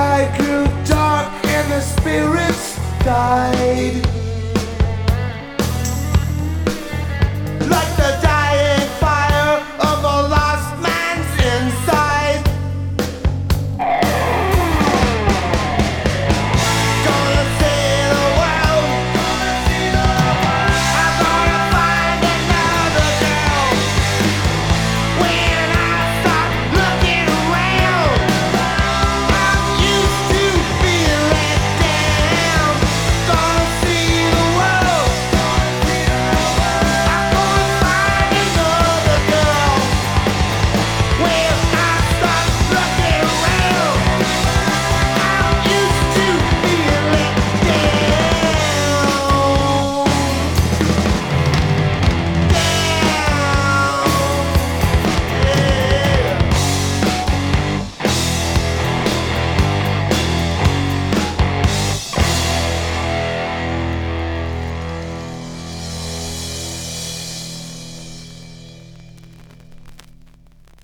Sky grew dark and the spirits died.